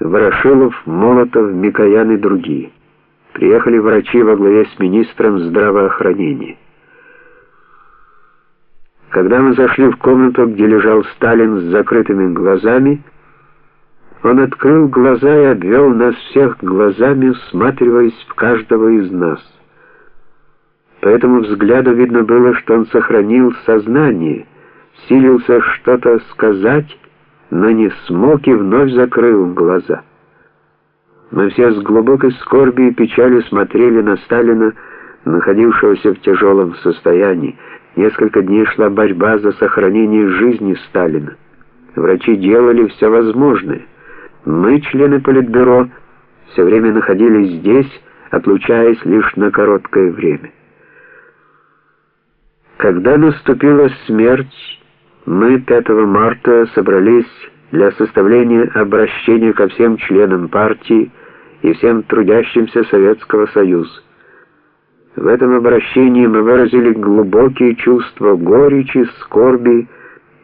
Ворошилов, Молотов, Микоян и другие. Приехали врачи во главе с министром здравоохранения. Когда мы зашли в комнату, где лежал Сталин с закрытыми глазами, он открыл глаза и обвел нас всех глазами, всматриваясь в каждого из нас. По этому взгляду видно было, что он сохранил сознание, силился что-то сказать, но не смог и вновь закрыл глаза. Мы все с глубокой скорбью и печалью смотрели на Сталина, находившегося в тяжелом состоянии. Несколько дней шла борьба за сохранение жизни Сталина. Врачи делали все возможное. Мы, члены Политбюро, все время находились здесь, отлучаясь лишь на короткое время. Когда наступила смерть, мы 5 марта собрались для составления обращения ко всем членам партии и всем трудящимся Советского Союза. В этом обращении мы выразили глубокие чувства горечи, скорби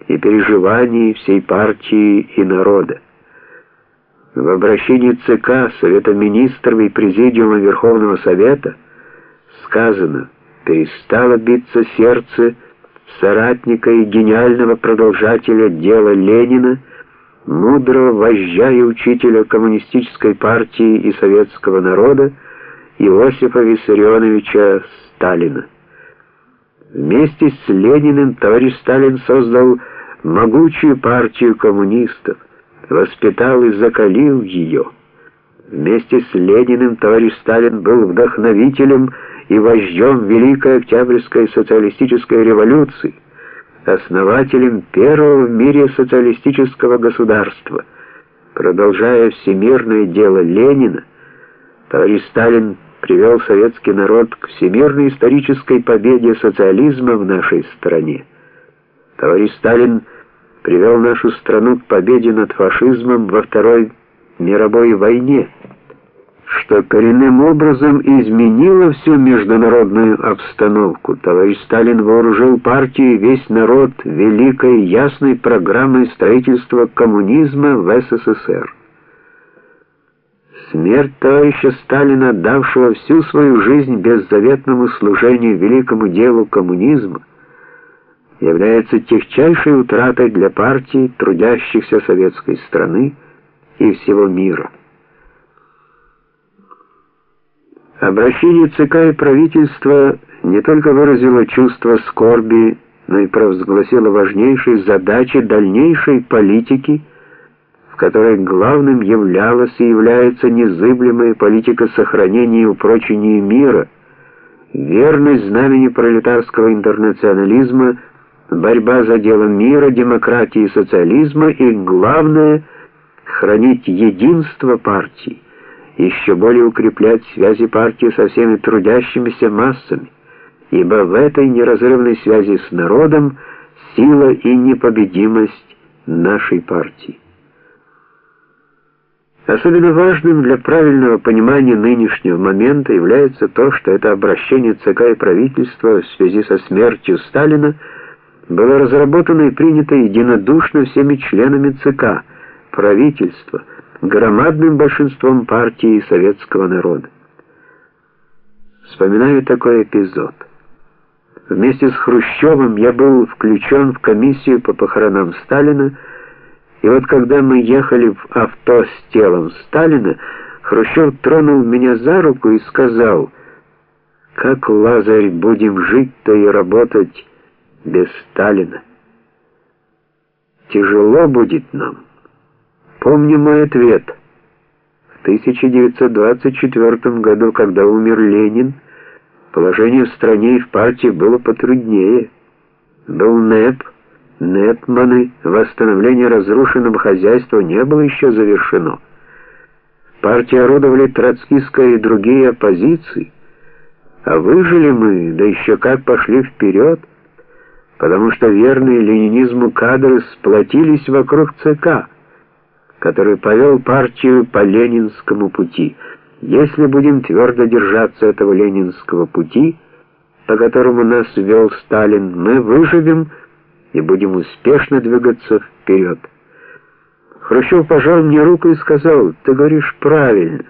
и переживаний всей партии и народа. В обращении ЦК, Совета Министров и Президиума Верховного Совета сказано «перестало биться сердце соратника и гениального продолжателя дела Ленина, мудрого вождя и учителя коммунистической партии и советского народа Иосифа Виссарионовича Сталина. Вместе с Лениным товарищ Сталин создал могучую партию коммунистов, воспитал и закалил ее. Вместе с Лениным товарищ Сталин был вдохновителем и вождем Великой Октябрьской социалистической революции, основателем первого в мире социалистического государства. Продолжая всемирное дело Ленина, товарищ Сталин привел советский народ к всемирной исторической победе социализма в нашей стране. Товарищ Сталин привел нашу страну к победе над фашизмом во Второй мировой войне что коренным образом изменило всю международную обстановку. Товарищ Сталин вооружил партию и весь народ великой ясной программой строительства коммунизма в СССР. Смерть товарища Сталина, отдавшего всю свою жизнь беззаветному служению великому делу коммунизма, является техчайшей утратой для партий, трудящихся советской страны и всего мира. Обращение ЦК и правительства не только выразило чувство скорби, но и провозгласило важнейшие задачи дальнейшей политики, в которой главным являлась и является незыблемая политика сохранения и упрочения мира, верность знамени пролетарского интернационализма, борьба за дело мира, демократии и социализма и, главное, хранить единство партии еще более укреплять связи партии со всеми трудящимися массами, ибо в этой неразрывной связи с народом сила и непобедимость нашей партии. Особенно важным для правильного понимания нынешнего момента является то, что это обращение ЦК и правительства в связи со смертью Сталина было разработано и принято единодушно всеми членами ЦК, правительства, громадным большинством партии советского народа. Вспоминаю такой эпизод. Вместе с Хрущевым я был включен в комиссию по похоронам Сталина, и вот когда мы ехали в авто с телом Сталина, Хрущев тронул меня за руку и сказал, «Как, Лазарь, будем жить-то и работать без Сталина? Тяжело будет нам». Помню мой ответ. В 1924 году, когда умер Ленин, положение в стране и в партии было потруднее. Был НЭП, НЭПманы, восстановление разрушенного хозяйства не было еще завершено. Партии орудовали троцкистская и другие оппозиции, а выжили мы, да еще как пошли вперед, потому что верные ленинизму кадры сплотились вокруг ЦК который повел партию по ленинскому пути. Если будем твердо держаться этого ленинского пути, по которому нас вел Сталин, мы выживем и будем успешно двигаться вперед. Хрущев пожал мне руку и сказал, «Ты говоришь правильно».